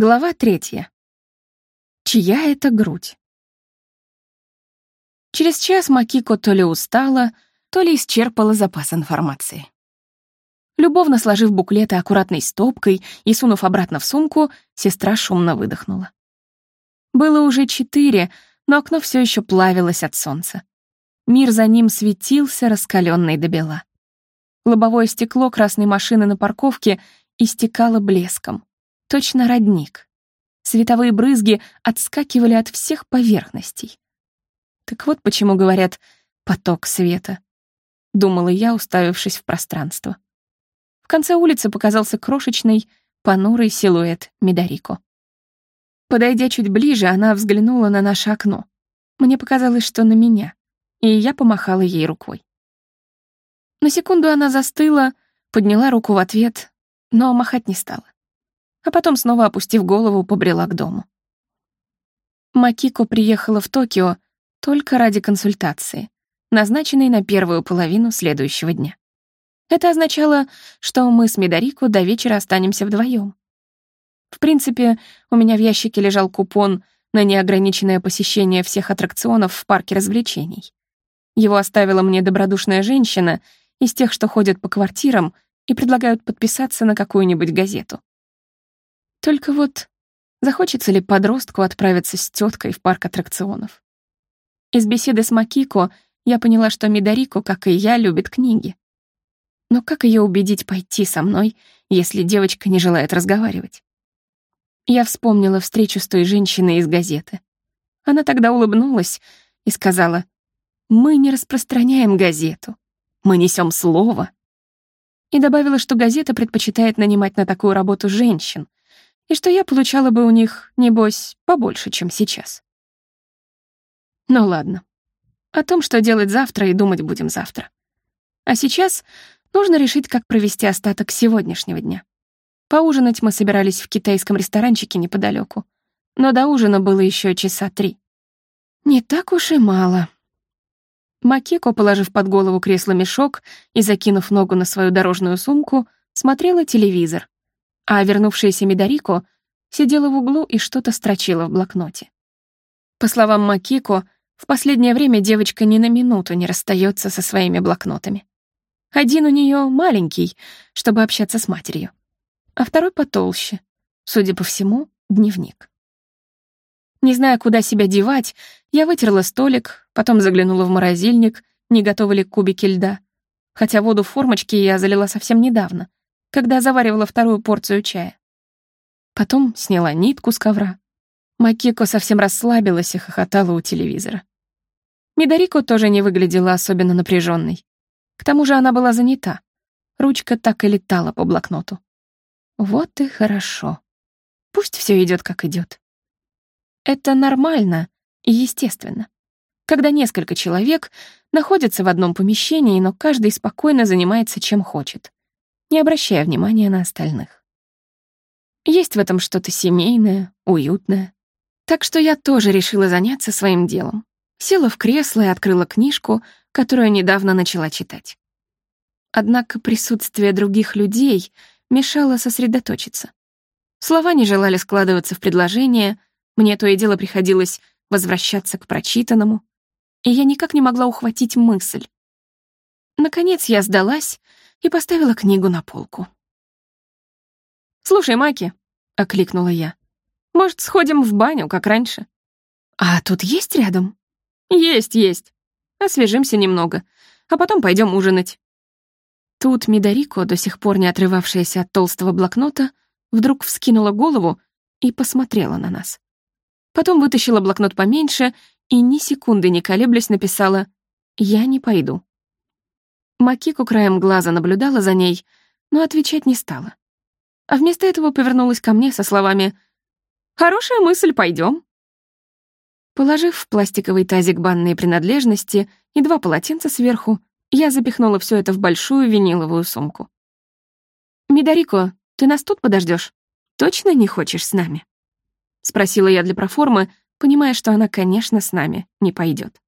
Глава третья. Чья это грудь? Через час Макико то ли устала, то ли исчерпала запас информации. Любовно сложив буклеты аккуратной стопкой и сунув обратно в сумку, сестра шумно выдохнула. Было уже четыре, но окно все еще плавилось от солнца. Мир за ним светился, раскаленный до бела. Лобовое стекло красной машины на парковке истекало блеском. Точно родник. Световые брызги отскакивали от всех поверхностей. Так вот почему говорят «поток света», — думала я, уставившись в пространство. В конце улицы показался крошечный, понурый силуэт Медорико. Подойдя чуть ближе, она взглянула на наше окно. Мне показалось, что на меня, и я помахала ей рукой. На секунду она застыла, подняла руку в ответ, но махать не стала а потом, снова опустив голову, побрела к дому. Макико приехала в Токио только ради консультации, назначенной на первую половину следующего дня. Это означало, что мы с Медорико до вечера останемся вдвоем. В принципе, у меня в ящике лежал купон на неограниченное посещение всех аттракционов в парке развлечений. Его оставила мне добродушная женщина из тех, что ходят по квартирам и предлагают подписаться на какую-нибудь газету. Только вот захочется ли подростку отправиться с теткой в парк аттракционов? Из беседы с Макико я поняла, что Мидарико, как и я, любит книги. Но как ее убедить пойти со мной, если девочка не желает разговаривать? Я вспомнила встречу с той женщиной из газеты. Она тогда улыбнулась и сказала, «Мы не распространяем газету, мы несем слово». И добавила, что газета предпочитает нанимать на такую работу женщин, и что я получала бы у них, небось, побольше, чем сейчас. Ну ладно. О том, что делать завтра, и думать будем завтра. А сейчас нужно решить, как провести остаток сегодняшнего дня. Поужинать мы собирались в китайском ресторанчике неподалеку, но до ужина было еще часа три. Не так уж и мало. Макеко, положив под голову кресло мешок и закинув ногу на свою дорожную сумку, смотрела телевизор, а вернувшаяся Мидарико сидела в углу и что-то строчила в блокноте. По словам Макико, в последнее время девочка ни на минуту не расстается со своими блокнотами. Один у нее маленький, чтобы общаться с матерью, а второй потолще, судя по всему, дневник. Не зная, куда себя девать, я вытерла столик, потом заглянула в морозильник, не готовы ли кубики льда, хотя воду в формочке я залила совсем недавно, когда заваривала вторую порцию чая. Потом сняла нитку с ковра. Макико совсем расслабилась и хохотала у телевизора. Мидарико тоже не выглядела особенно напряженной. К тому же она была занята. Ручка так и летала по блокноту. Вот и хорошо. Пусть все идет как идет. Это нормально и естественно. Когда несколько человек находятся в одном помещении, но каждый спокойно занимается чем хочет не обращая внимания на остальных. Есть в этом что-то семейное, уютное. Так что я тоже решила заняться своим делом. Села в кресло и открыла книжку, которую недавно начала читать. Однако присутствие других людей мешало сосредоточиться. Слова не желали складываться в предложения, мне то и дело приходилось возвращаться к прочитанному, и я никак не могла ухватить мысль. Наконец я сдалась и поставила книгу на полку. «Слушай, Маки», — окликнула я, — «может, сходим в баню, как раньше?» «А тут есть рядом?» «Есть, есть. Освежимся немного, а потом пойдем ужинать». Тут Мидарико, до сих пор не отрывавшаяся от толстого блокнота, вдруг вскинула голову и посмотрела на нас. Потом вытащила блокнот поменьше и ни секунды не колеблясь написала «Я не пойду». Макико краем глаза наблюдала за ней, но отвечать не стала. А вместо этого повернулась ко мне со словами «Хорошая мысль, пойдем». Положив в пластиковый тазик банные принадлежности и два полотенца сверху, я запихнула все это в большую виниловую сумку. «Мидарико, ты нас тут подождешь? Точно не хочешь с нами?» — спросила я для проформы, понимая, что она, конечно, с нами не пойдет.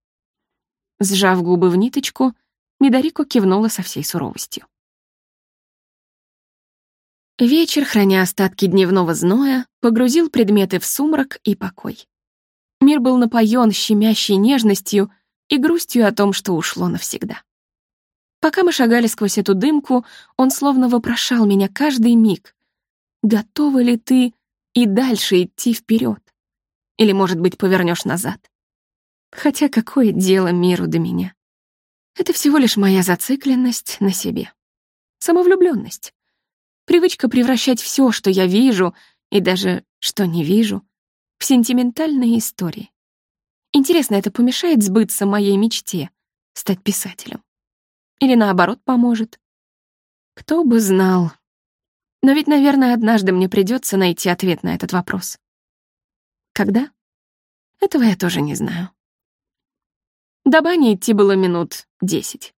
Сжав губы в ниточку, Мидарико кивнула со всей суровостью. Вечер, храня остатки дневного зноя, погрузил предметы в сумрак и покой. Мир был напоен щемящей нежностью и грустью о том, что ушло навсегда. Пока мы шагали сквозь эту дымку, он словно вопрошал меня каждый миг. Готова ли ты и дальше идти вперед? Или, может быть, повернешь назад? Хотя какое дело миру до меня? Это всего лишь моя зацикленность на себе. Самовлюбленность. Привычка превращать все, что я вижу, и даже что не вижу, в сентиментальные истории. Интересно, это помешает сбыться моей мечте — стать писателем? Или наоборот поможет? Кто бы знал. Но ведь, наверное, однажды мне придется найти ответ на этот вопрос. Когда? Этого я тоже не знаю. До бани идти было минут десять.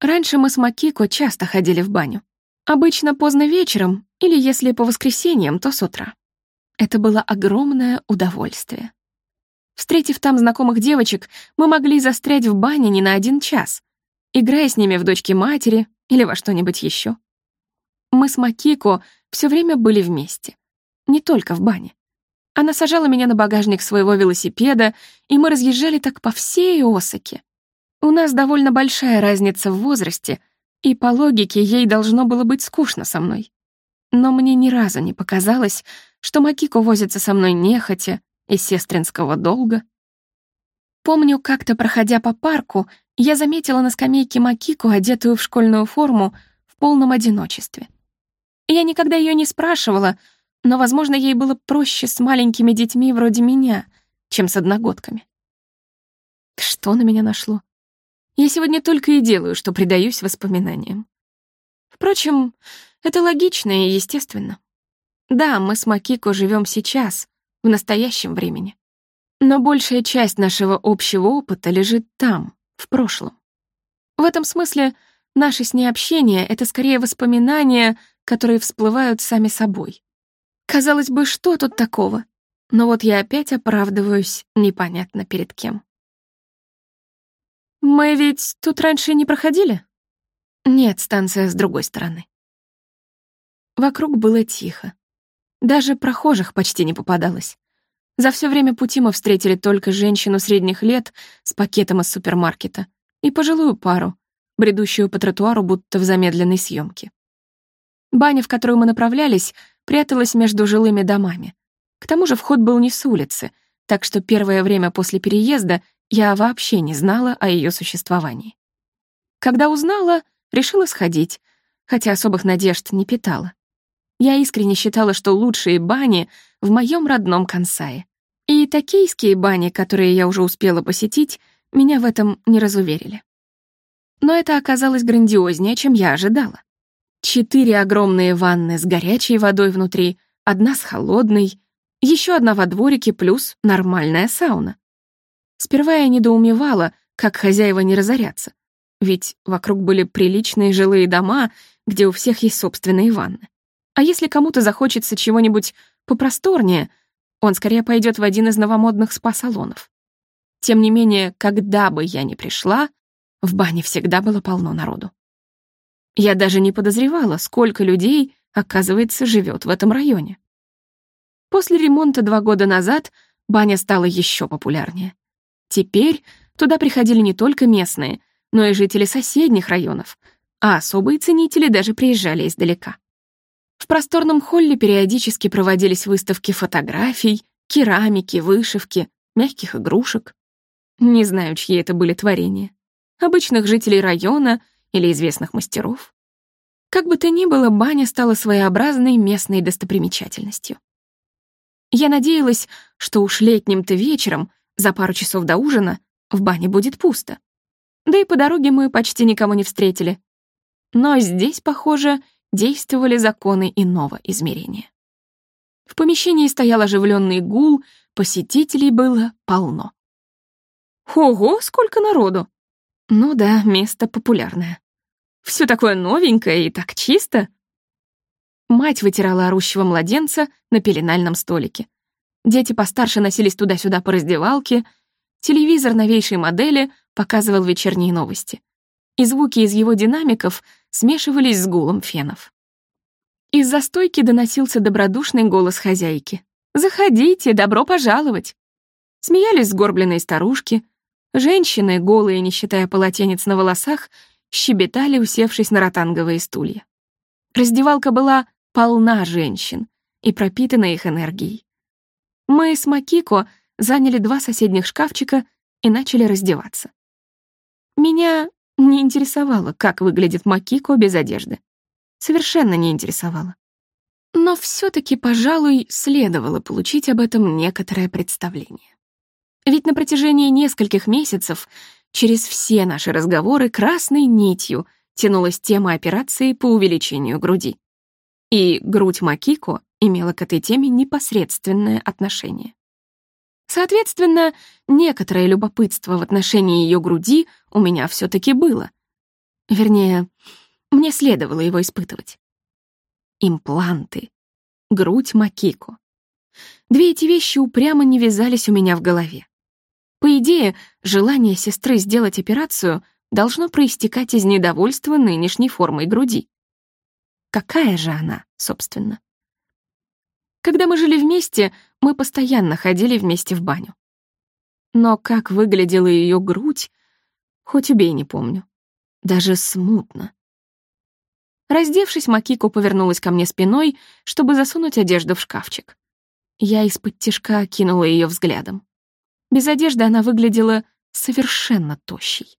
Раньше мы с Макико часто ходили в баню. Обычно поздно вечером, или если по воскресеньям, то с утра. Это было огромное удовольствие. Встретив там знакомых девочек, мы могли застрять в бане не на один час, играя с ними в дочки матери или во что-нибудь еще. Мы с Макико все время были вместе, не только в бане. Она сажала меня на багажник своего велосипеда, и мы разъезжали так по всей Осаке. У нас довольно большая разница в возрасте, и по логике ей должно было быть скучно со мной. Но мне ни разу не показалось, что Макико возится со мной нехотя, из сестринского долга. Помню, как-то проходя по парку, я заметила на скамейке Макику, одетую в школьную форму, в полном одиночестве. Я никогда ее не спрашивала, но, возможно, ей было проще с маленькими детьми вроде меня, чем с одногодками. Что на меня нашло? Я сегодня только и делаю, что предаюсь воспоминаниям. Впрочем, это логично и естественно. Да, мы с Макико живем сейчас, в настоящем времени. Но большая часть нашего общего опыта лежит там, в прошлом. В этом смысле наше с ней общение — это скорее воспоминания, которые всплывают сами собой. Казалось бы, что тут такого? Но вот я опять оправдываюсь непонятно перед кем. «Мы ведь тут раньше не проходили?» «Нет, станция с другой стороны». Вокруг было тихо. Даже прохожих почти не попадалось. За все время пути мы встретили только женщину средних лет с пакетом из супермаркета и пожилую пару, бредущую по тротуару будто в замедленной съемке. Баня, в которую мы направлялись, пряталась между жилыми домами. К тому же вход был не с улицы, так что первое время после переезда я вообще не знала о ее существовании. Когда узнала, решила сходить, хотя особых надежд не питала. Я искренне считала, что лучшие бани в моем родном Кансае. И токийские бани, которые я уже успела посетить, меня в этом не разуверили. Но это оказалось грандиознее, чем я ожидала. Четыре огромные ванны с горячей водой внутри, одна с холодной, еще одна во дворике плюс нормальная сауна. Сперва я недоумевала, как хозяева не разорятся, ведь вокруг были приличные жилые дома, где у всех есть собственные ванны. А если кому-то захочется чего-нибудь попросторнее, он скорее пойдет в один из новомодных спа-салонов. Тем не менее, когда бы я ни пришла, в бане всегда было полно народу. Я даже не подозревала, сколько людей, оказывается, живет в этом районе. После ремонта два года назад баня стала еще популярнее. Теперь туда приходили не только местные, но и жители соседних районов, а особые ценители даже приезжали издалека. В просторном холле периодически проводились выставки фотографий, керамики, вышивки, мягких игрушек. Не знаю, чьи это были творения. Обычных жителей района или известных мастеров. Как бы то ни было, баня стала своеобразной местной достопримечательностью. Я надеялась, что уж летним-то вечером, за пару часов до ужина, в бане будет пусто. Да и по дороге мы почти никого не встретили. Но здесь, похоже, действовали законы иного измерения. В помещении стоял оживленный гул, посетителей было полно. Ого, сколько народу! Ну да, место популярное. Все такое новенькое и так чисто. Мать вытирала орущего младенца на пеленальном столике. Дети постарше носились туда-сюда по раздевалке. Телевизор новейшей модели показывал вечерние новости и звуки из его динамиков смешивались с гулом фенов. Из-за стойки доносился добродушный голос хозяйки. «Заходите, добро пожаловать!» Смеялись сгорбленные старушки. Женщины, голые, не считая полотенец на волосах, щебетали, усевшись на ротанговые стулья. Раздевалка была полна женщин и пропитана их энергией. Мы с Макико заняли два соседних шкафчика и начали раздеваться. Меня не интересовало, как выглядит Макико без одежды. Совершенно не интересовало. Но все таки пожалуй, следовало получить об этом некоторое представление. Ведь на протяжении нескольких месяцев через все наши разговоры красной нитью тянулась тема операции по увеличению груди. И грудь Макико имела к этой теме непосредственное отношение. Соответственно, некоторое любопытство в отношении ее груди у меня все таки было. Вернее, мне следовало его испытывать. Импланты. Грудь Макико. Две эти вещи упрямо не вязались у меня в голове. По идее, желание сестры сделать операцию должно проистекать из недовольства нынешней формой груди. Какая же она, собственно? Когда мы жили вместе, мы постоянно ходили вместе в баню. Но как выглядела ее грудь, хоть убей не помню. Даже смутно. Раздевшись, Макико повернулась ко мне спиной, чтобы засунуть одежду в шкафчик. Я из-под тишка кинула ее взглядом. Без одежды она выглядела совершенно тощей.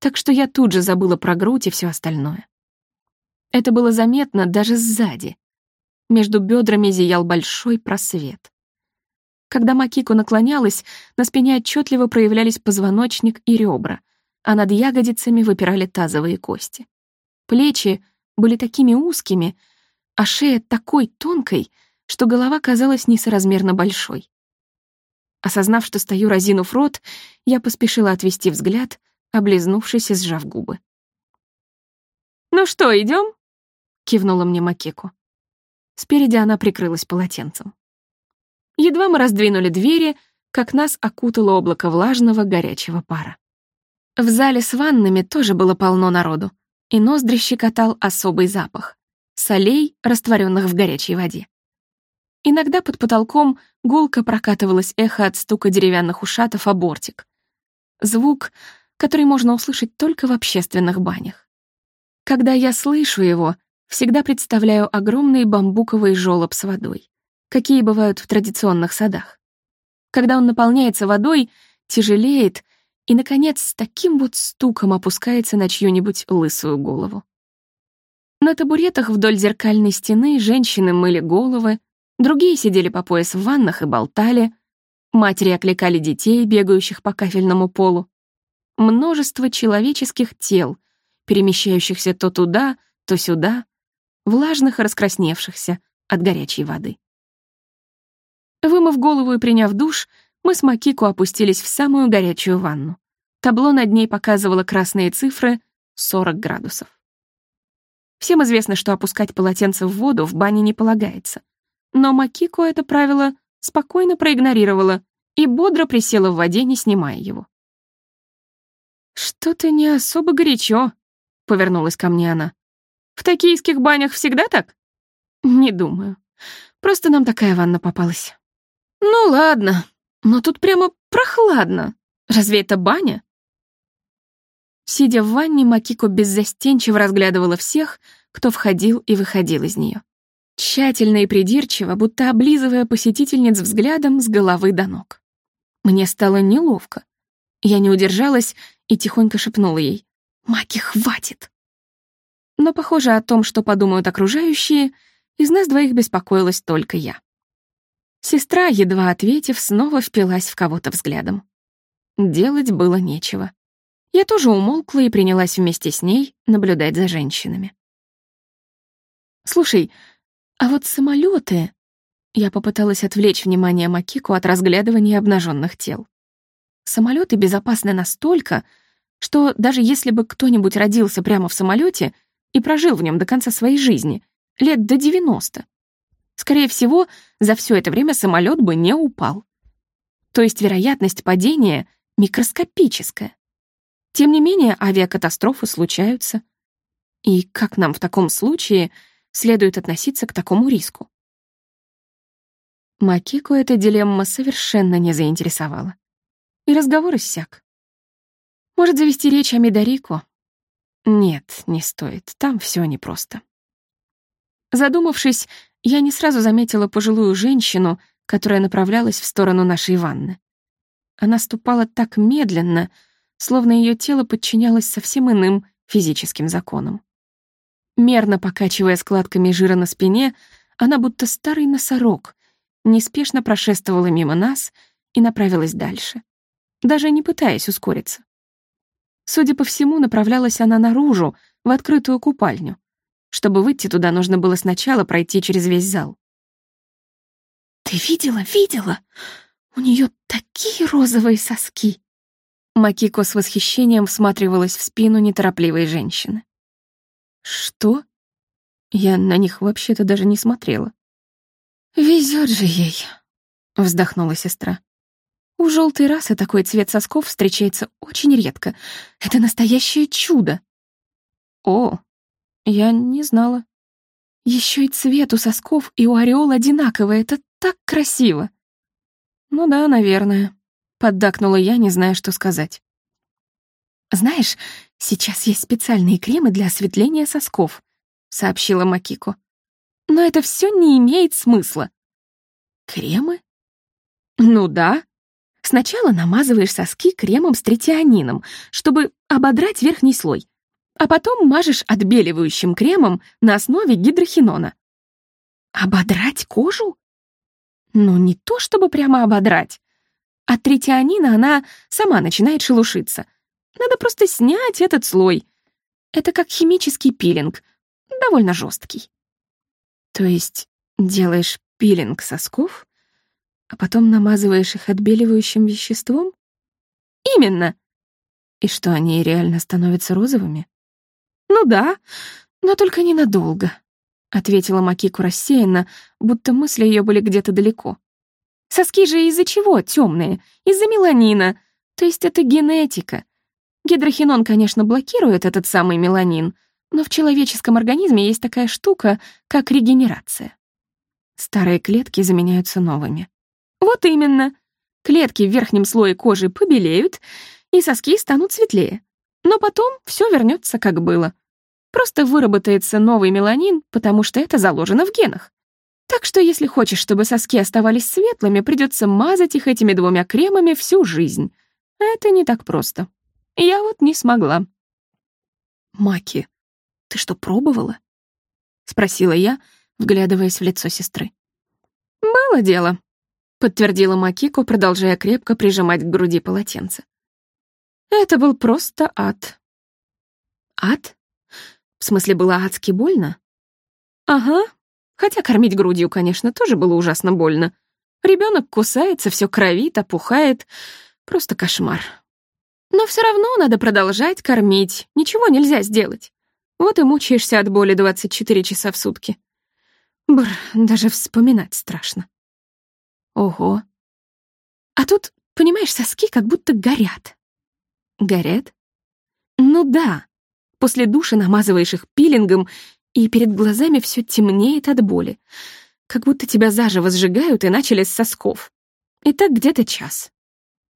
Так что я тут же забыла про грудь и все остальное. Это было заметно даже сзади. Между бедрами зиял большой просвет. Когда Макико наклонялась, на спине отчетливо проявлялись позвоночник и ребра, а над ягодицами выпирали тазовые кости. Плечи были такими узкими, а шея такой тонкой, что голова казалась несоразмерно большой. Осознав, что стою разинув рот, я поспешила отвести взгляд, облизнувшись и сжав губы. «Ну что, идем? кивнула мне Макеку. Спереди она прикрылась полотенцем. Едва мы раздвинули двери, как нас окутало облако влажного горячего пара. В зале с ваннами тоже было полно народу и ноздри щекотал особый запах — солей, растворенных в горячей воде. Иногда под потолком гулко прокатывалось эхо от стука деревянных ушатов о бортик. Звук, который можно услышать только в общественных банях. Когда я слышу его, всегда представляю огромный бамбуковый жёлоб с водой, какие бывают в традиционных садах. Когда он наполняется водой, тяжелеет и, наконец, с таким вот стуком опускается на чью-нибудь лысую голову. На табуретах вдоль зеркальной стены женщины мыли головы, другие сидели по пояс в ваннах и болтали, матери окликали детей, бегающих по кафельному полу. Множество человеческих тел, перемещающихся то туда, то сюда, влажных и раскрасневшихся от горячей воды. Вымыв голову и приняв душ, мы с Макико опустились в самую горячую ванну. Табло над ней показывало красные цифры — 40 градусов. Всем известно, что опускать полотенце в воду в бане не полагается. Но Макико это правило спокойно проигнорировала и бодро присела в воде, не снимая его. «Что-то не особо горячо», — повернулась ко мне она. «В токийских банях всегда так?» «Не думаю. Просто нам такая ванна попалась». «Ну ладно», но тут прямо прохладно. Разве это баня? Сидя в ванне, Макико беззастенчиво разглядывала всех, кто входил и выходил из нее. Тщательно и придирчиво, будто облизывая посетительниц взглядом с головы до ног. Мне стало неловко. Я не удержалась и тихонько шепнула ей. «Маки, хватит!» Но, похоже, о том, что подумают окружающие, из нас двоих беспокоилась только я. Сестра, едва ответив, снова впилась в кого-то взглядом. Делать было нечего. Я тоже умолкла и принялась вместе с ней наблюдать за женщинами. «Слушай, а вот самолеты...» Я попыталась отвлечь внимание Макику от разглядывания обнаженных тел. Самолеты безопасны настолько, что даже если бы кто-нибудь родился прямо в самолете и прожил в нем до конца своей жизни, лет до 90, Скорее всего, за все это время самолет бы не упал. То есть вероятность падения микроскопическая. Тем не менее, авиакатастрофы случаются. И как нам в таком случае следует относиться к такому риску? Макико эта дилемма совершенно не заинтересовала. И разговор иссяк. Может завести речь о Медорико? Нет, не стоит, там все непросто. Задумавшись, я не сразу заметила пожилую женщину, которая направлялась в сторону нашей ванны. Она ступала так медленно, словно ее тело подчинялось совсем иным физическим законам. Мерно покачивая складками жира на спине, она будто старый носорог, неспешно прошествовала мимо нас и направилась дальше, даже не пытаясь ускориться. Судя по всему, направлялась она наружу, в открытую купальню. Чтобы выйти туда, нужно было сначала пройти через весь зал. «Ты видела, видела? У нее такие розовые соски!» Макико с восхищением всматривалась в спину неторопливой женщины. «Что? Я на них вообще-то даже не смотрела». «Везет же ей», — вздохнула сестра. У желтой расы такой цвет сосков встречается очень редко. Это настоящее чудо. О, я не знала. Еще и цвет у сосков и у ореол одинаковый. Это так красиво. Ну да, наверное. Поддакнула я, не зная, что сказать. Знаешь, сейчас есть специальные кремы для осветления сосков, сообщила Макико. Но это все не имеет смысла. Кремы? Ну да, Сначала намазываешь соски кремом с третианином, чтобы ободрать верхний слой, а потом мажешь отбеливающим кремом на основе гидрохинона. Ободрать кожу? Ну, не то чтобы прямо ободрать. От третианина она сама начинает шелушиться. Надо просто снять этот слой. Это как химический пилинг, довольно жесткий. То есть делаешь пилинг сосков, а потом намазываешь их отбеливающим веществом? Именно. И что, они реально становятся розовыми? Ну да, но только ненадолго, ответила Макику рассеянно, будто мысли ее были где-то далеко. Соски же из-за чего темные? Из-за меланина. То есть это генетика. Гидрохинон, конечно, блокирует этот самый меланин, но в человеческом организме есть такая штука, как регенерация. Старые клетки заменяются новыми. Вот именно. Клетки в верхнем слое кожи побелеют, и соски станут светлее. Но потом все вернется как было. Просто выработается новый меланин, потому что это заложено в генах. Так что если хочешь, чтобы соски оставались светлыми, придется мазать их этими двумя кремами всю жизнь. Это не так просто. Я вот не смогла. «Маки, ты что, пробовала?» — спросила я, вглядываясь в лицо сестры. «Было дело», подтвердила Макико, продолжая крепко прижимать к груди полотенце. Это был просто ад. Ад? В смысле, было адски больно? Ага. Хотя кормить грудью, конечно, тоже было ужасно больно. Ребенок кусается, все кровит, опухает. Просто кошмар. Но все равно надо продолжать кормить. Ничего нельзя сделать. Вот и мучаешься от боли 24 часа в сутки. Бр, даже вспоминать страшно. Ого. А тут, понимаешь, соски как будто горят. Горят? Ну да. После душа намазываешь их пилингом, и перед глазами все темнеет от боли. Как будто тебя заживо сжигают и начали с сосков. И так где-то час.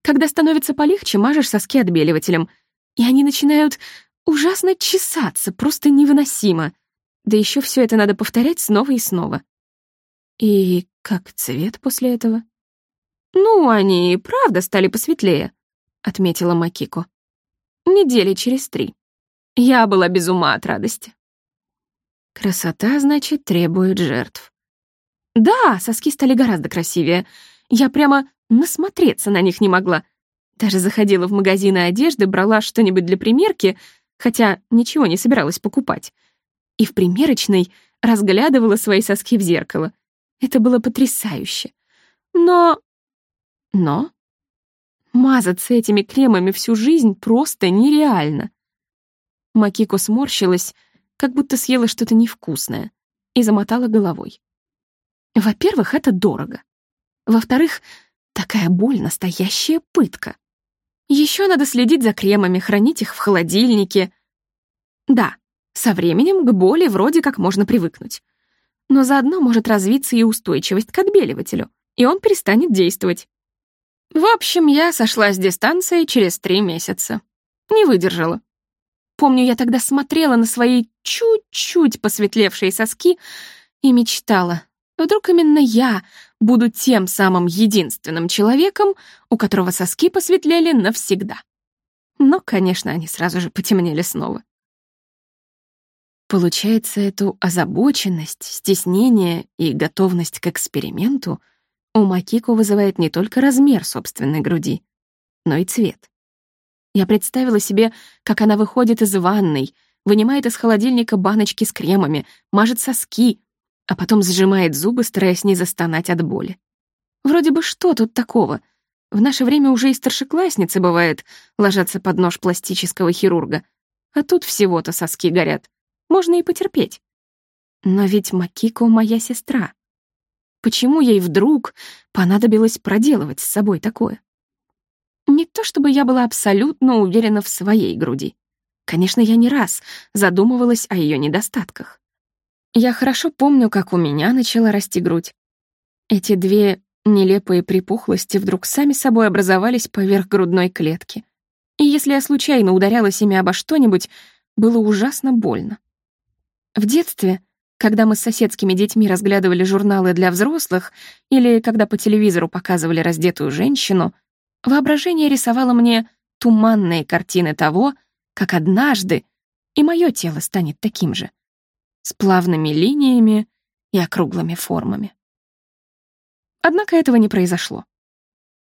Когда становится полегче, мажешь соски отбеливателем, и они начинают ужасно чесаться, просто невыносимо. Да еще все это надо повторять снова и снова. И как цвет после этого? Ну, они и правда стали посветлее, отметила Макико. Недели через три. Я была без ума от радости. Красота, значит, требует жертв. Да, соски стали гораздо красивее. Я прямо насмотреться на них не могла. Даже заходила в магазины одежды, брала что-нибудь для примерки, хотя ничего не собиралась покупать. И в примерочной разглядывала свои соски в зеркало. Это было потрясающе. Но... Но... Мазаться этими кремами всю жизнь просто нереально. Макико сморщилась, как будто съела что-то невкусное, и замотала головой. Во-первых, это дорого. Во-вторых, такая боль — настоящая пытка. Еще надо следить за кремами, хранить их в холодильнике. Да, со временем к боли вроде как можно привыкнуть. Но заодно может развиться и устойчивость к отбеливателю, и он перестанет действовать. В общем, я сошла с дистанции через три месяца. Не выдержала. Помню, я тогда смотрела на свои чуть-чуть посветлевшие соски и мечтала. Вдруг именно я буду тем самым единственным человеком, у которого соски посветлели навсегда. Но, конечно, они сразу же потемнели снова. Получается, эту озабоченность, стеснение и готовность к эксперименту у Макико вызывает не только размер собственной груди, но и цвет. Я представила себе, как она выходит из ванной, вынимает из холодильника баночки с кремами, мажет соски, а потом сжимает зубы, стараясь не застонать от боли. Вроде бы что тут такого? В наше время уже и старшеклассницы, бывает, ложатся под нож пластического хирурга. А тут всего-то соски горят. Можно и потерпеть. Но ведь Макико — моя сестра. Почему ей вдруг понадобилось проделывать с собой такое? Не то чтобы я была абсолютно уверена в своей груди. Конечно, я не раз задумывалась о ее недостатках. Я хорошо помню, как у меня начала расти грудь. Эти две нелепые припухлости вдруг сами собой образовались поверх грудной клетки. И если я случайно ударялась ими обо что-нибудь, было ужасно больно. В детстве, когда мы с соседскими детьми разглядывали журналы для взрослых или когда по телевизору показывали раздетую женщину — Воображение рисовало мне туманные картины того, как однажды и мое тело станет таким же, с плавными линиями и округлыми формами. Однако этого не произошло.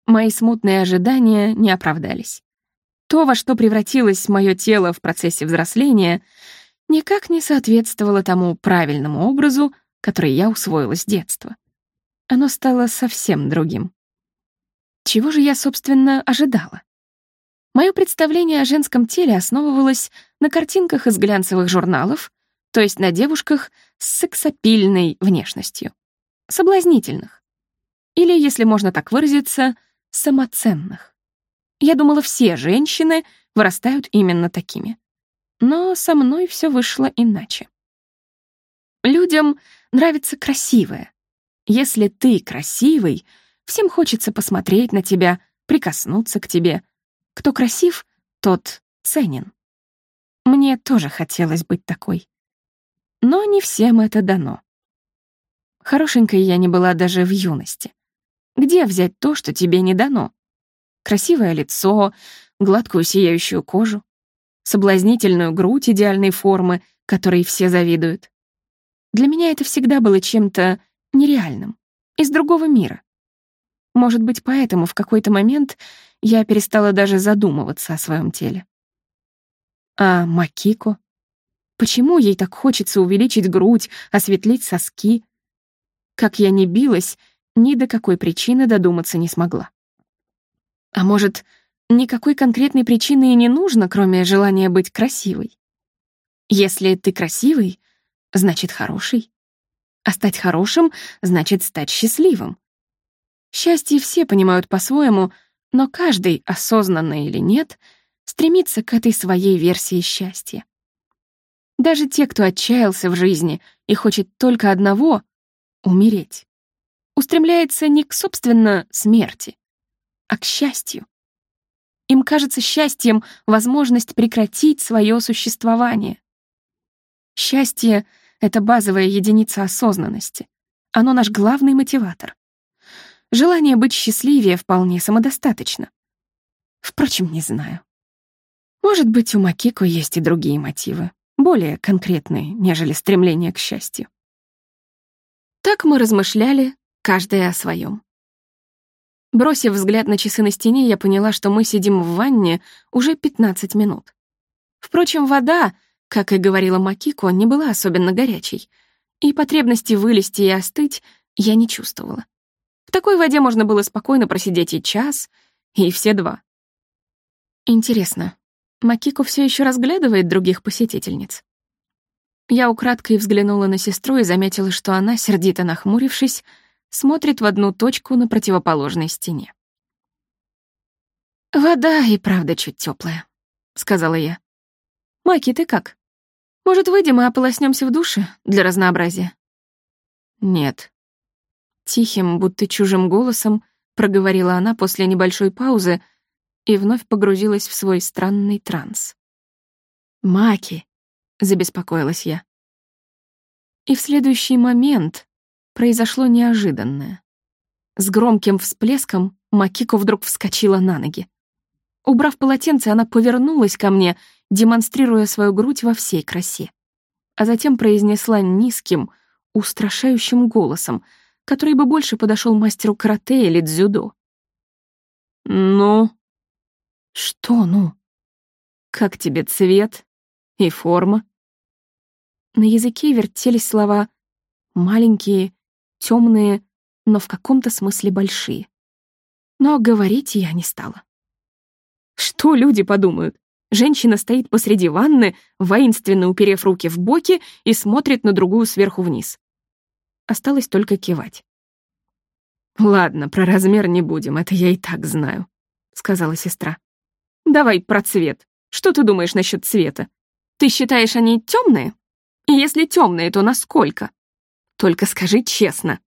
Мои смутные ожидания не оправдались. То, во что превратилось мое тело в процессе взросления, никак не соответствовало тому правильному образу, который я усвоила с детства. Оно стало совсем другим. Чего же я, собственно, ожидала? Мое представление о женском теле основывалось на картинках из глянцевых журналов, то есть на девушках с сексапильной внешностью, соблазнительных. Или, если можно так выразиться, самоценных. Я думала, все женщины вырастают именно такими. Но со мной все вышло иначе. Людям нравится красивое. Если ты красивый — Всем хочется посмотреть на тебя, прикоснуться к тебе. Кто красив, тот ценен. Мне тоже хотелось быть такой. Но не всем это дано. Хорошенькой я не была даже в юности. Где взять то, что тебе не дано? Красивое лицо, гладкую сияющую кожу, соблазнительную грудь идеальной формы, которой все завидуют. Для меня это всегда было чем-то нереальным, из другого мира. Может быть, поэтому в какой-то момент я перестала даже задумываться о своем теле. А Макико? Почему ей так хочется увеличить грудь, осветлить соски? Как я не билась, ни до какой причины додуматься не смогла. А может, никакой конкретной причины и не нужно, кроме желания быть красивой? Если ты красивый, значит хороший. А стать хорошим — значит стать счастливым. Счастье все понимают по-своему, но каждый, осознанно или нет, стремится к этой своей версии счастья. Даже те, кто отчаялся в жизни и хочет только одного — умереть, устремляется не к, собственно, смерти, а к счастью. Им кажется счастьем возможность прекратить свое существование. Счастье — это базовая единица осознанности. Оно наш главный мотиватор. Желание быть счастливее вполне самодостаточно. Впрочем, не знаю. Может быть, у Макико есть и другие мотивы, более конкретные, нежели стремление к счастью. Так мы размышляли, каждая о своем. Бросив взгляд на часы на стене, я поняла, что мы сидим в ванне уже 15 минут. Впрочем, вода, как и говорила Макико, не была особенно горячей, и потребности вылезти и остыть я не чувствовала. В такой воде можно было спокойно просидеть и час, и все два. Интересно, Макико все еще разглядывает других посетительниц? Я украдкой взглянула на сестру и заметила, что она, сердито нахмурившись, смотрит в одну точку на противоположной стене. «Вода и правда чуть теплая, сказала я. «Маки, ты как? Может, выйдем и ополоснемся в душе для разнообразия?» Нет. Тихим, будто чужим голосом проговорила она после небольшой паузы и вновь погрузилась в свой странный транс. «Маки», — забеспокоилась я. И в следующий момент произошло неожиданное. С громким всплеском Макико вдруг вскочила на ноги. Убрав полотенце, она повернулась ко мне, демонстрируя свою грудь во всей красе. А затем произнесла низким, устрашающим голосом, который бы больше подошел мастеру карате или дзюдо. «Ну?» «Что «ну»?» «Как тебе цвет и форма?» На языке вертелись слова «маленькие», темные, но в каком-то смысле большие. Но говорить я не стала. Что люди подумают? Женщина стоит посреди ванны, воинственно уперев руки в боки и смотрит на другую сверху вниз. Осталось только кивать. «Ладно, про размер не будем, это я и так знаю», — сказала сестра. «Давай про цвет. Что ты думаешь насчет цвета? Ты считаешь, они темные? Если темные, то насколько? Только скажи честно».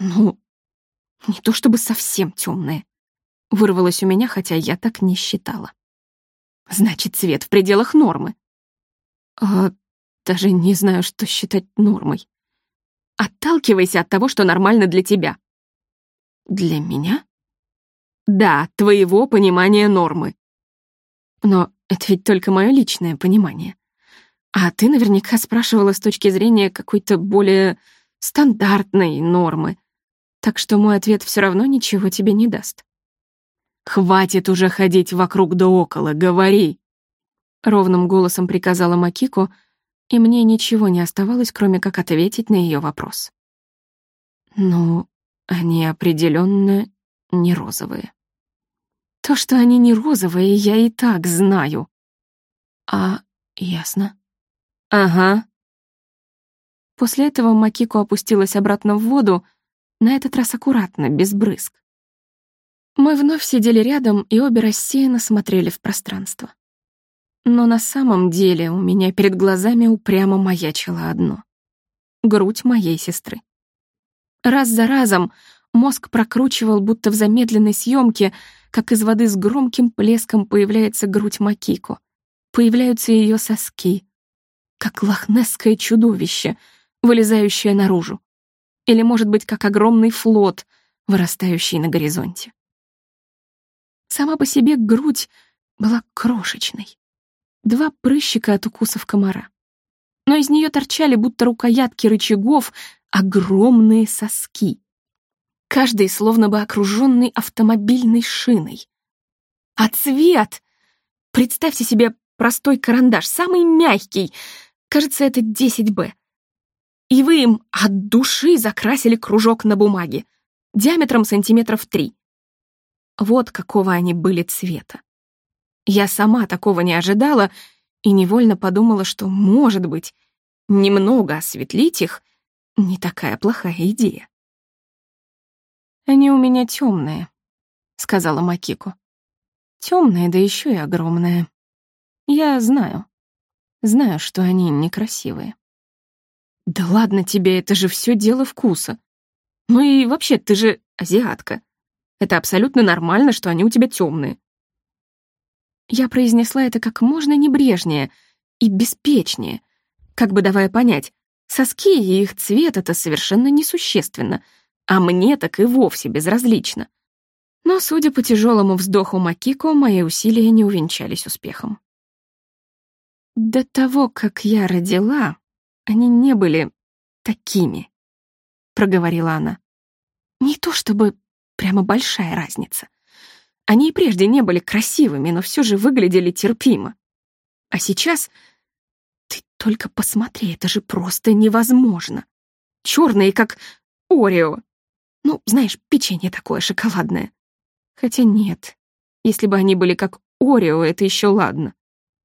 «Ну, не то чтобы совсем темные», — вырвалось у меня, хотя я так не считала. «Значит, цвет в пределах нормы». «А даже не знаю, что считать нормой. Отталкивайся от того, что нормально для тебя». «Для меня?» «Да, твоего понимания нормы». Но это ведь только мое личное понимание. А ты наверняка спрашивала с точки зрения какой-то более стандартной нормы. Так что мой ответ все равно ничего тебе не даст. «Хватит уже ходить вокруг да около, говори!» Ровным голосом приказала Макико, и мне ничего не оставалось, кроме как ответить на ее вопрос. «Ну, они определенно не розовые». То, что они не розовые, я и так знаю. А, ясно. Ага. После этого Макико опустилась обратно в воду, на этот раз аккуратно, без брызг. Мы вновь сидели рядом и обе рассеянно смотрели в пространство. Но на самом деле у меня перед глазами упрямо маячило одно — грудь моей сестры. Раз за разом мозг прокручивал, будто в замедленной съемке, как из воды с громким плеском появляется грудь Макико, появляются ее соски, как лохнесское чудовище, вылезающее наружу. Или, может быть, как огромный флот, вырастающий на горизонте. Сама по себе грудь была крошечной. Два прыщика от укусов комара. Но из нее торчали, будто рукоятки рычагов, огромные соски. Каждый словно бы окруженный автомобильной шиной. А цвет! Представьте себе простой карандаш, самый мягкий. Кажется, это 10Б. И вы им от души закрасили кружок на бумаге, диаметром сантиметров три. Вот какого они были цвета. Я сама такого не ожидала и невольно подумала, что, может быть, немного осветлить их — не такая плохая идея. «Они у меня темные», — сказала Макико. Темные, да еще и огромные. Я знаю. Знаю, что они некрасивые. Да ладно тебе, это же все дело вкуса. Ну и вообще, ты же азиатка. Это абсолютно нормально, что они у тебя темные. Я произнесла это как можно небрежнее и беспечнее, как бы давая понять, соски и их цвет — это совершенно несущественно, а мне так и вовсе безразлично. Но, судя по тяжелому вздоху Макико, мои усилия не увенчались успехом. До того, как я родила, они не были такими, — проговорила она. Не то чтобы Прямо большая разница. Они и прежде не были красивыми, но все же выглядели терпимо. А сейчас... Ты только посмотри, это же просто невозможно. Черные, как Орео. Ну, знаешь, печенье такое шоколадное. Хотя нет, если бы они были как Орео, это еще ладно.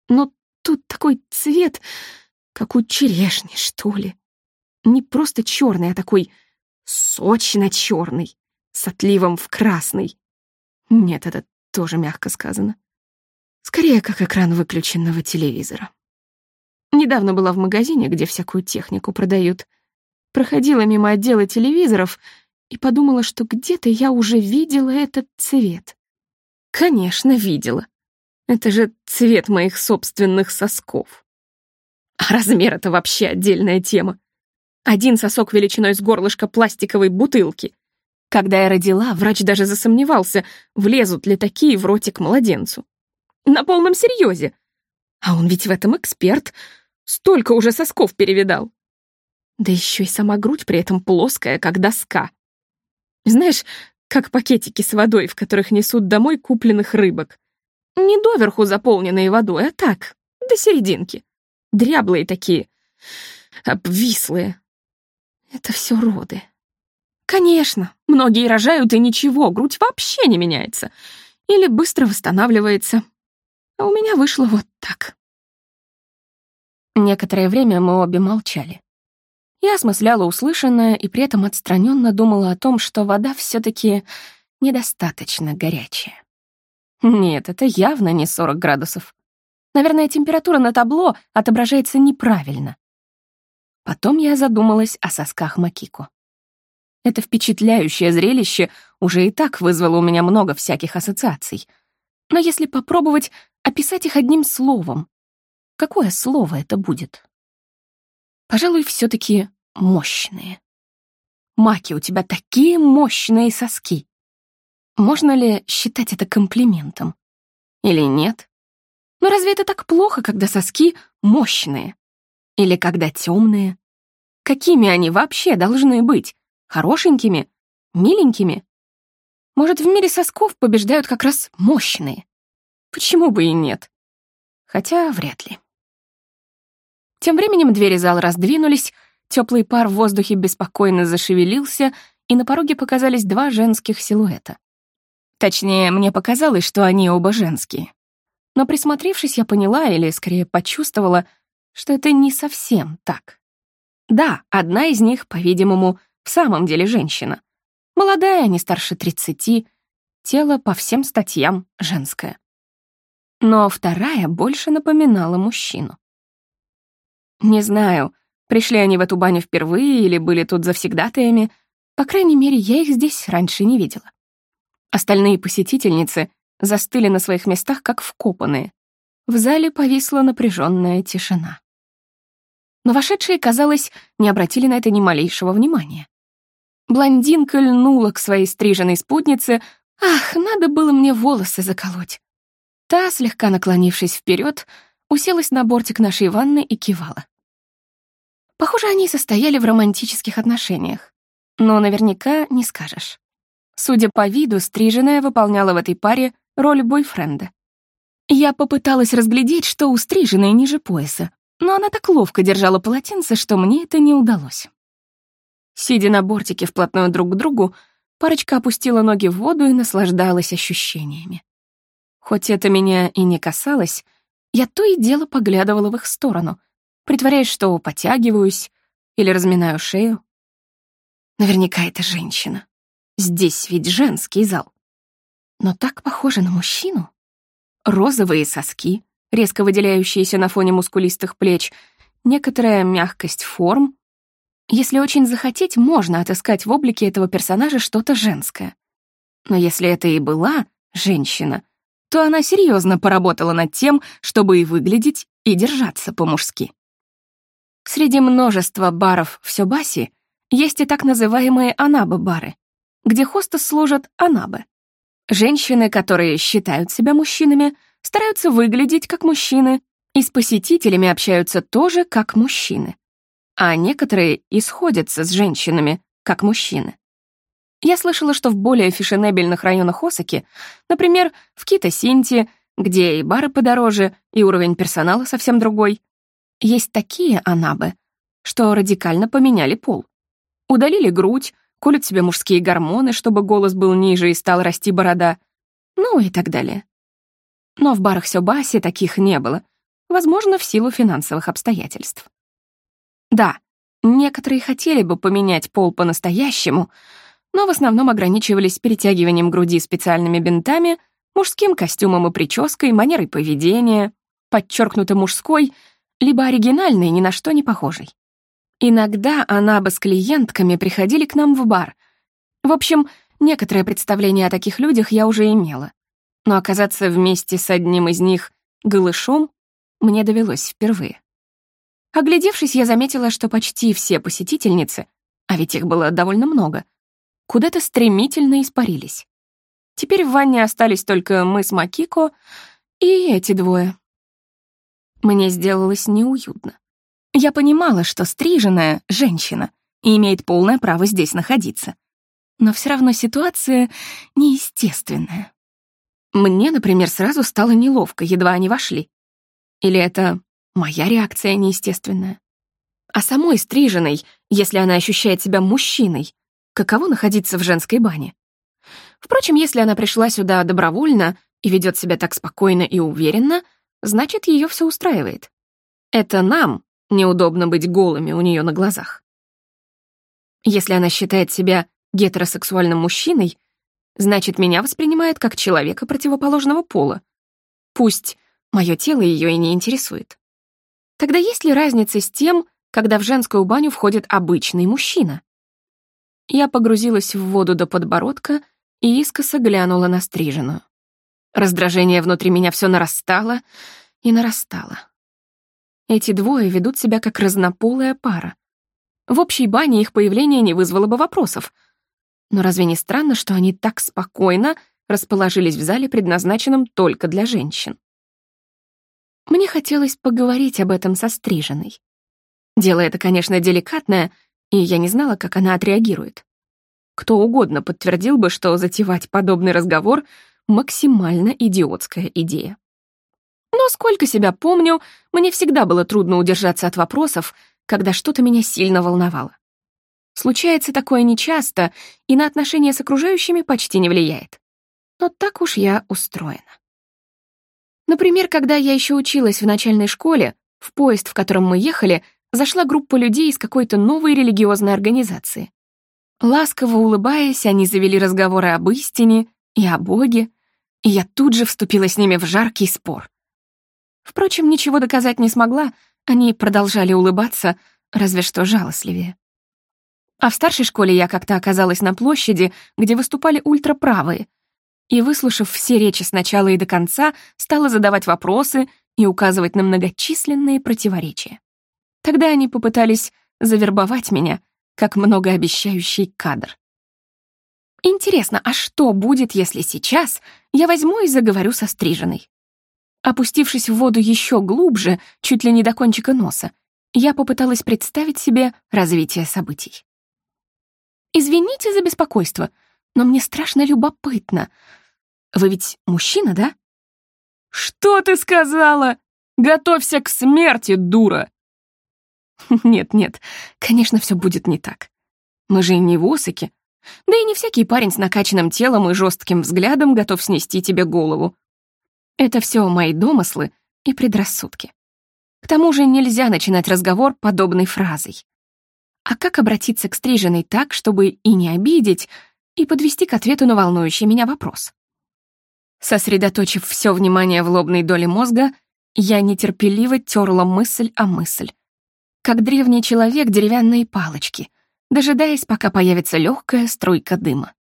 Но тут такой цвет, как у черешни, что ли. Не просто черный, а такой сочно черный с отливом в красный. Нет, это тоже мягко сказано. Скорее, как экран выключенного телевизора. Недавно была в магазине, где всякую технику продают. проходила мимо отдела телевизоров и подумала, что где-то я уже видела этот цвет. Конечно, видела. Это же цвет моих собственных сосков. А размер — это вообще отдельная тема. Один сосок величиной с горлышка пластиковой бутылки. Когда я родила, врач даже засомневался, влезут ли такие в ротик младенцу. На полном серьезе. А он ведь в этом эксперт. Столько уже сосков перевидал. Да еще и сама грудь при этом плоская, как доска. Знаешь, как пакетики с водой, в которых несут домой купленных рыбок. Не доверху заполненные водой, а так, до серединки. Дряблые такие, обвислые. Это все роды. Конечно, многие рожают и ничего, грудь вообще не меняется. Или быстро восстанавливается. А у меня вышло вот так. Некоторое время мы обе молчали. Я осмысляла услышанное и при этом отстраненно думала о том, что вода все таки недостаточно горячая. Нет, это явно не 40 градусов. Наверное, температура на табло отображается неправильно. Потом я задумалась о сосках Макико. Это впечатляющее зрелище уже и так вызвало у меня много всяких ассоциаций. Но если попробовать описать их одним словом, какое слово это будет? Пожалуй, все таки мощные. Маки, у тебя такие мощные соски. Можно ли считать это комплиментом? Или нет? Но разве это так плохо, когда соски мощные? Или когда темные? Какими они вообще должны быть? Хорошенькими? Миленькими? Может, в мире сосков побеждают как раз мощные? Почему бы и нет? Хотя вряд ли. Тем временем двери зала раздвинулись, теплый пар в воздухе беспокойно зашевелился, и на пороге показались два женских силуэта. Точнее, мне показалось, что они оба женские. Но присмотревшись, я поняла, или скорее почувствовала, что это не совсем так. Да, одна из них, по-видимому, в самом деле женщина. Молодая, не старше тридцати, тело по всем статьям женское. Но вторая больше напоминала мужчину. Не знаю, пришли они в эту баню впервые или были тут завсегдатаями, по крайней мере, я их здесь раньше не видела. Остальные посетительницы застыли на своих местах, как вкопанные. В зале повисла напряженная тишина. Но вошедшие, казалось, не обратили на это ни малейшего внимания. Блондинка льнула к своей стриженной спутнице. «Ах, надо было мне волосы заколоть!» Та, слегка наклонившись вперед, уселась на бортик нашей ванны и кивала. Похоже, они состояли в романтических отношениях. Но наверняка не скажешь. Судя по виду, стриженная выполняла в этой паре роль бойфренда. Я попыталась разглядеть, что у стриженной ниже пояса, но она так ловко держала полотенце, что мне это не удалось. Сидя на бортике вплотную друг к другу, парочка опустила ноги в воду и наслаждалась ощущениями. Хоть это меня и не касалось, я то и дело поглядывала в их сторону, притворяясь, что потягиваюсь или разминаю шею. Наверняка это женщина. Здесь ведь женский зал. Но так похоже на мужчину. Розовые соски, резко выделяющиеся на фоне мускулистых плеч, некоторая мягкость форм. Если очень захотеть, можно отыскать в облике этого персонажа что-то женское. Но если это и была женщина, то она серьезно поработала над тем, чтобы и выглядеть, и держаться по-мужски. Среди множества баров в Сёбаси есть и так называемые анабы-бары, где хосты служат анабы. Женщины, которые считают себя мужчинами, стараются выглядеть как мужчины и с посетителями общаются тоже как мужчины. А некоторые исходятся с женщинами как мужчины. Я слышала, что в более фешенебельных районах Осаки, например, в Кита-Синти, где и бары подороже, и уровень персонала совсем другой, есть такие анабы, что радикально поменяли пол. Удалили грудь, колют себе мужские гормоны, чтобы голос был ниже и стал расти борода, ну и так далее. Но в барах Сёбаси таких не было, возможно, в силу финансовых обстоятельств. Да, некоторые хотели бы поменять пол по-настоящему, но в основном ограничивались перетягиванием груди специальными бинтами, мужским костюмом и прической, манерой поведения, подчеркнуто мужской, либо оригинальной, ни на что не похожей. Иногда она бы с клиентками приходили к нам в бар. В общем, некоторое представление о таких людях я уже имела. Но оказаться вместе с одним из них голышом мне довелось впервые. Оглядевшись, я заметила, что почти все посетительницы, а ведь их было довольно много, куда-то стремительно испарились. Теперь в ванне остались только мы с Макико и эти двое. Мне сделалось неуютно. Я понимала, что стриженная — женщина и имеет полное право здесь находиться. Но все равно ситуация неестественная. Мне, например, сразу стало неловко, едва они вошли. Или это моя реакция неестественная? А самой стриженной, если она ощущает себя мужчиной, каково находиться в женской бане? Впрочем, если она пришла сюда добровольно и ведет себя так спокойно и уверенно, значит, ее все устраивает. Это нам неудобно быть голыми у нее на глазах. Если она считает себя гетеросексуальным мужчиной, значит, меня воспринимает как человека противоположного пола. Пусть мое тело ее и не интересует. Тогда есть ли разница с тем, когда в женскую баню входит обычный мужчина? Я погрузилась в воду до подбородка и искоса глянула на стриженную. Раздражение внутри меня все нарастало и нарастало. Эти двое ведут себя как разнополая пара. В общей бане их появление не вызвало бы вопросов. Но разве не странно, что они так спокойно расположились в зале, предназначенном только для женщин? Мне хотелось поговорить об этом со стриженной. Дело это, конечно, деликатное, и я не знала, как она отреагирует. Кто угодно подтвердил бы, что затевать подобный разговор — максимально идиотская идея. Но сколько себя помню, мне всегда было трудно удержаться от вопросов, когда что-то меня сильно волновало. Случается такое нечасто и на отношения с окружающими почти не влияет. Но так уж я устроена. Например, когда я еще училась в начальной школе, в поезд, в котором мы ехали, зашла группа людей из какой-то новой религиозной организации. Ласково улыбаясь, они завели разговоры об истине и о Боге, и я тут же вступила с ними в жаркий спор. Впрочем, ничего доказать не смогла, они продолжали улыбаться, разве что жалостливее. А в старшей школе я как-то оказалась на площади, где выступали ультраправые, и, выслушав все речи сначала и до конца, стала задавать вопросы и указывать на многочисленные противоречия. Тогда они попытались завербовать меня — как многообещающий кадр. Интересно, а что будет, если сейчас я возьму и заговорю со стриженной? Опустившись в воду еще глубже, чуть ли не до кончика носа, я попыталась представить себе развитие событий. «Извините за беспокойство, но мне страшно любопытно. Вы ведь мужчина, да?» «Что ты сказала? Готовься к смерти, дура!» Нет-нет, конечно, все будет не так. Мы же не в Осаке. Да и не всякий парень с накачанным телом и жестким взглядом готов снести тебе голову. Это все мои домыслы и предрассудки. К тому же нельзя начинать разговор подобной фразой. А как обратиться к стриженной так, чтобы и не обидеть, и подвести к ответу на волнующий меня вопрос? Сосредоточив все внимание в лобной доле мозга, я нетерпеливо терла мысль о мысль как древний человек деревянные палочки, дожидаясь, пока появится легкая струйка дыма.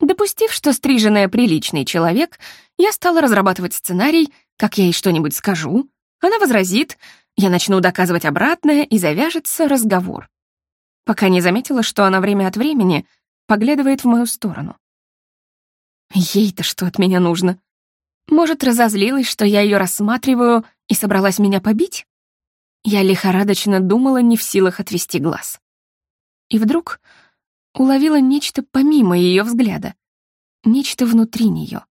Допустив, что стриженная приличный человек, я стала разрабатывать сценарий, как я ей что-нибудь скажу, она возразит, я начну доказывать обратное, и завяжется разговор. Пока не заметила, что она время от времени поглядывает в мою сторону. Ей-то что от меня нужно? Может, разозлилась, что я ее рассматриваю и собралась меня побить? Я лихорадочно думала, не в силах отвести глаз. И вдруг уловила нечто помимо ее взгляда, нечто внутри нее.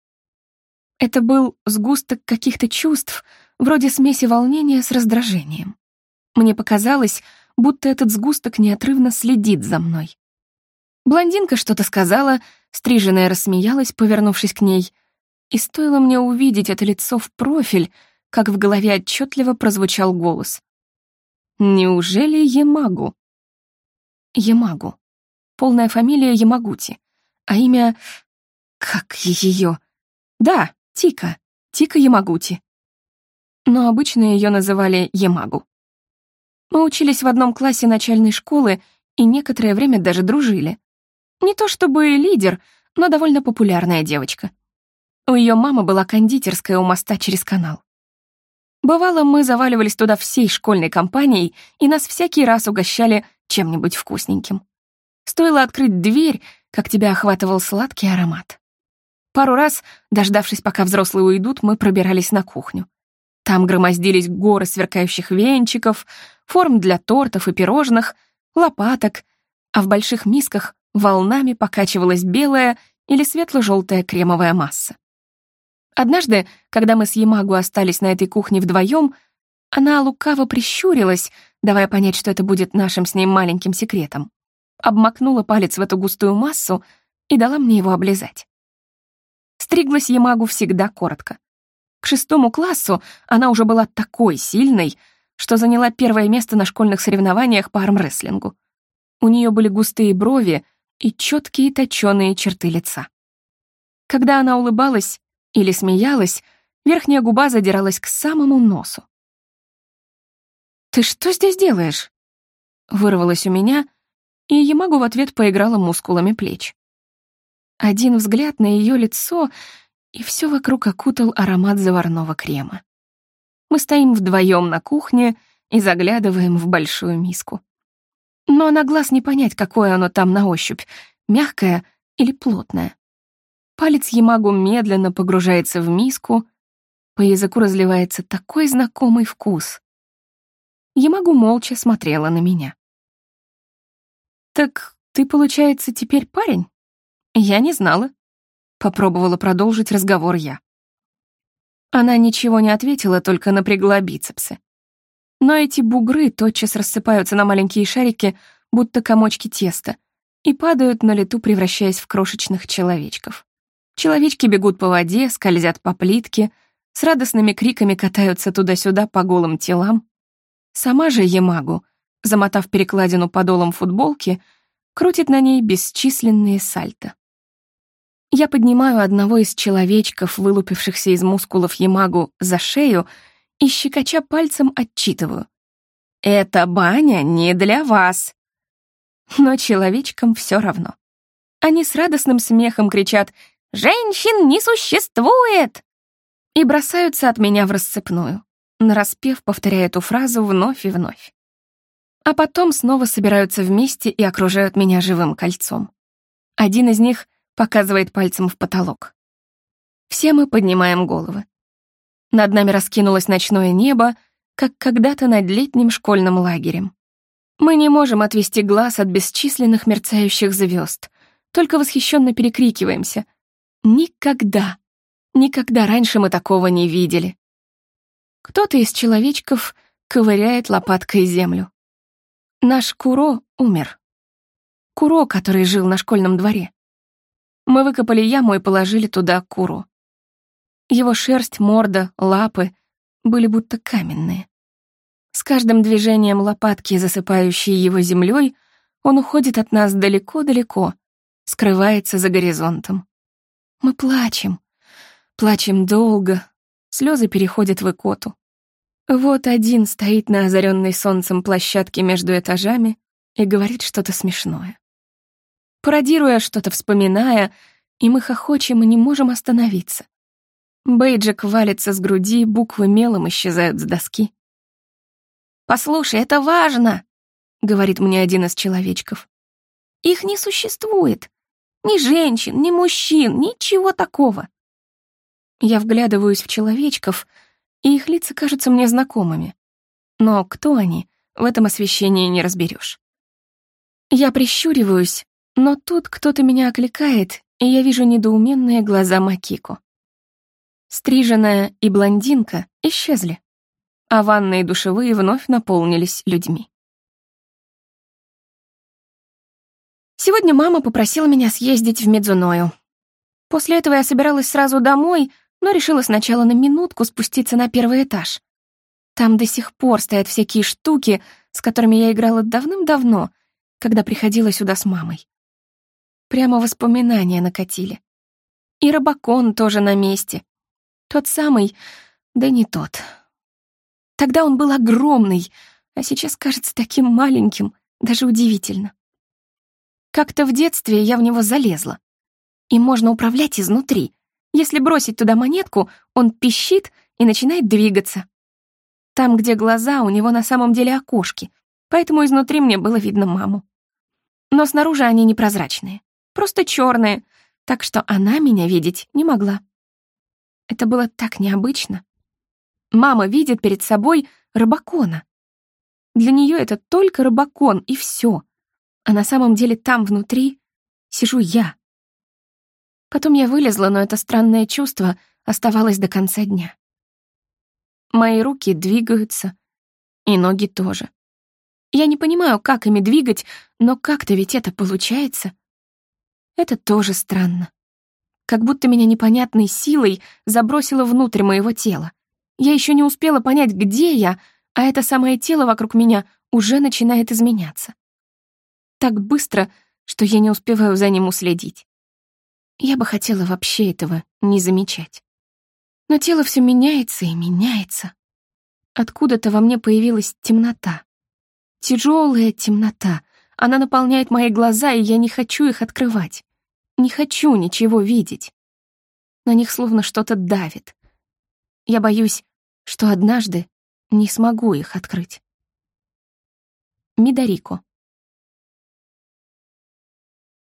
Это был сгусток каких-то чувств, вроде смеси волнения с раздражением. Мне показалось, будто этот сгусток неотрывно следит за мной. Блондинка что-то сказала, стриженная рассмеялась, повернувшись к ней, и стоило мне увидеть это лицо в профиль, как в голове отчетливо прозвучал голос. Неужели Ямагу? Ямагу. Полная фамилия Ямагути. А имя... Как ее? Да, Тика. Тика Ямагути. Но обычно ее называли Ямагу. Мы учились в одном классе начальной школы и некоторое время даже дружили. Не то чтобы лидер, но довольно популярная девочка. У ее мамы была кондитерская у моста через канал. Бывало, мы заваливались туда всей школьной компанией, и нас всякий раз угощали чем-нибудь вкусненьким. Стоило открыть дверь, как тебя охватывал сладкий аромат. Пару раз, дождавшись, пока взрослые уйдут, мы пробирались на кухню. Там громоздились горы сверкающих венчиков, форм для тортов и пирожных, лопаток, а в больших мисках волнами покачивалась белая или светло-желтая кремовая масса. Однажды, когда мы с Ямагу остались на этой кухне вдвоем, она лукаво прищурилась, давая понять, что это будет нашим с ней маленьким секретом. Обмакнула палец в эту густую массу и дала мне его облизать. Стриглась Ямагу всегда коротко. К шестому классу она уже была такой сильной, что заняла первое место на школьных соревнованиях по армрестлингу. У нее были густые брови и четкие точеные черты лица. Когда она улыбалась, или смеялась, верхняя губа задиралась к самому носу. «Ты что здесь делаешь?» Вырвалось у меня, и Ямагу в ответ поиграла мускулами плеч. Один взгляд на ее лицо, и все вокруг окутал аромат заварного крема. Мы стоим вдвоем на кухне и заглядываем в большую миску. Но на глаз не понять, какое оно там на ощупь, мягкое или плотное. Палец Ямагу медленно погружается в миску, по языку разливается такой знакомый вкус. Ямагу молча смотрела на меня. «Так ты, получается, теперь парень?» «Я не знала», — попробовала продолжить разговор я. Она ничего не ответила, только напрягла бицепсы. Но эти бугры тотчас рассыпаются на маленькие шарики, будто комочки теста, и падают на лету, превращаясь в крошечных человечков. Человечки бегут по воде, скользят по плитке, с радостными криками катаются туда-сюда по голым телам. Сама же Ямагу, замотав перекладину подолом футболки, крутит на ней бесчисленные сальто. Я поднимаю одного из человечков, вылупившихся из мускулов Ямагу, за шею и, щекоча пальцем, отчитываю. «Это баня не для вас!» Но человечкам все равно. Они с радостным смехом кричат Женщин не существует!» И бросаются от меня в расцепную. Нараспев, повторяя эту фразу вновь и вновь. А потом снова собираются вместе и окружают меня живым кольцом. Один из них показывает пальцем в потолок. Все мы поднимаем головы. Над нами раскинулось ночное небо, как когда-то над летним школьным лагерем. Мы не можем отвести глаз от бесчисленных мерцающих звезд, только восхищенно перекрикиваемся — Никогда, никогда раньше мы такого не видели. Кто-то из человечков ковыряет лопаткой землю. Наш Куро умер. Куро, который жил на школьном дворе. Мы выкопали яму и положили туда Куро. Его шерсть, морда, лапы были будто каменные. С каждым движением лопатки, засыпающей его землей, он уходит от нас далеко-далеко, скрывается за горизонтом. Мы плачем. Плачем долго. Слезы переходят в икоту. Вот один стоит на озаренной солнцем площадке между этажами и говорит что-то смешное. Пародируя что-то, вспоминая, и мы хохочем и не можем остановиться. Бейджик валится с груди, буквы мелом исчезают с доски. «Послушай, это важно!» — говорит мне один из человечков. «Их не существует. Ни женщин, ни мужчин, ничего такого. Я вглядываюсь в человечков, и их лица кажутся мне знакомыми. Но кто они, в этом освещении не разберешь. Я прищуриваюсь, но тут кто-то меня окликает, и я вижу недоуменные глаза Макико. Стриженная и блондинка исчезли, а ванные и душевые вновь наполнились людьми. Сегодня мама попросила меня съездить в Медзуною. После этого я собиралась сразу домой, но решила сначала на минутку спуститься на первый этаж. Там до сих пор стоят всякие штуки, с которыми я играла давным-давно, когда приходила сюда с мамой. Прямо воспоминания накатили. И Робокон тоже на месте. Тот самый, да не тот. Тогда он был огромный, а сейчас кажется таким маленьким, даже удивительно. Как-то в детстве я в него залезла. И можно управлять изнутри. Если бросить туда монетку, он пищит и начинает двигаться. Там, где глаза, у него на самом деле окошки, поэтому изнутри мне было видно маму. Но снаружи они непрозрачные, просто черные, так что она меня видеть не могла. Это было так необычно. Мама видит перед собой рыбакона. Для нее это только рыбакон, и все. А на самом деле там внутри сижу я. Потом я вылезла, но это странное чувство оставалось до конца дня. Мои руки двигаются, и ноги тоже. Я не понимаю, как ими двигать, но как-то ведь это получается. Это тоже странно. Как будто меня непонятной силой забросило внутрь моего тела. Я еще не успела понять, где я, а это самое тело вокруг меня уже начинает изменяться. Так быстро, что я не успеваю за ним уследить. Я бы хотела вообще этого не замечать. Но тело все меняется и меняется. Откуда-то во мне появилась темнота. Тяжелая темнота. Она наполняет мои глаза, и я не хочу их открывать. Не хочу ничего видеть. На них словно что-то давит. Я боюсь, что однажды не смогу их открыть. Мидарико.